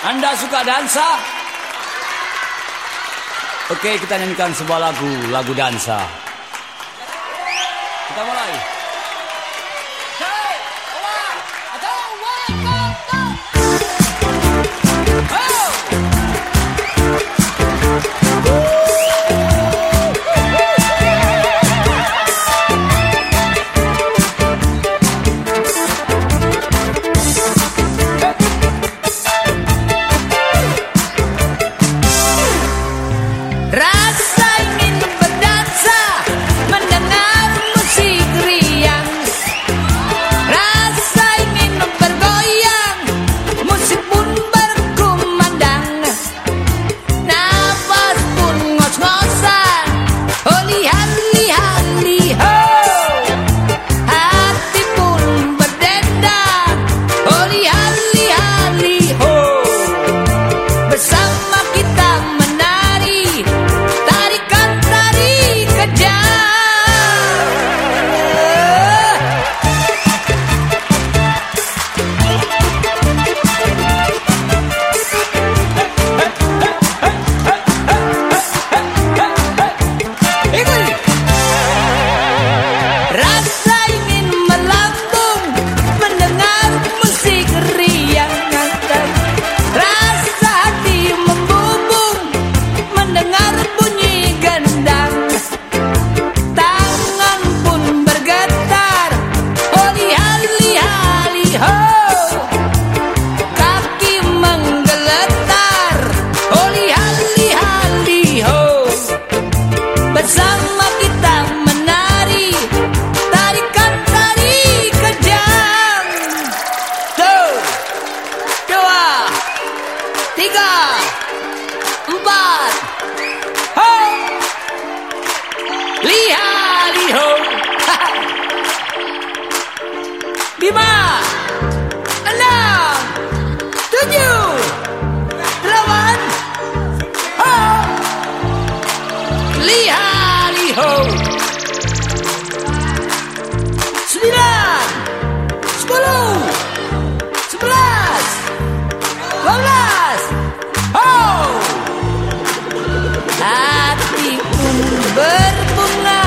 Anda suka dansa? Oke, kita nyanyikan sebuah lagu, lagu dansa. Kita mulai. Lima, enam, tujuh, delapan, sembilan, sepuluh, sebelas, dua belas, oh, hati berbunga,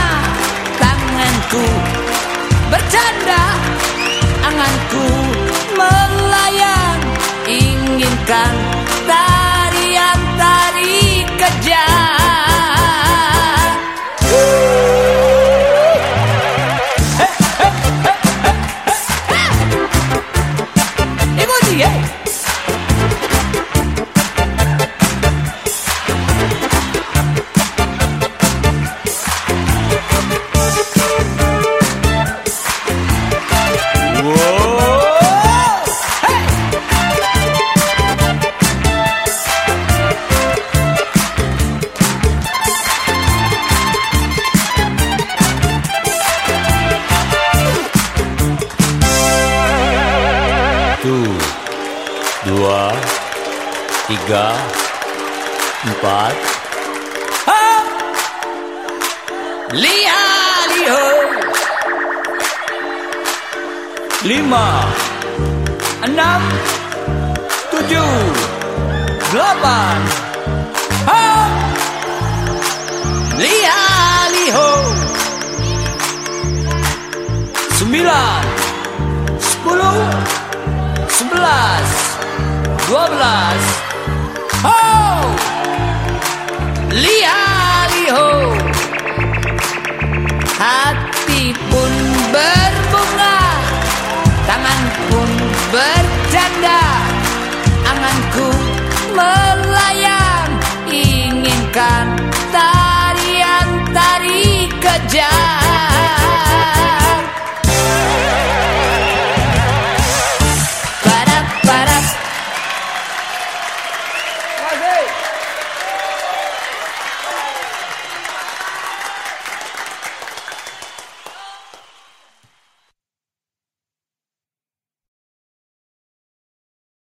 tanganku bercanda tanganku melayang inginkan tarian tiga, empat. Lihat, Lima, enam, tujuh, delapan. Lihat, sembilan, sepuluh, sebelas, dua belas. Oh, lihat, hati pun berbunga, tangan pun bercanda, anganku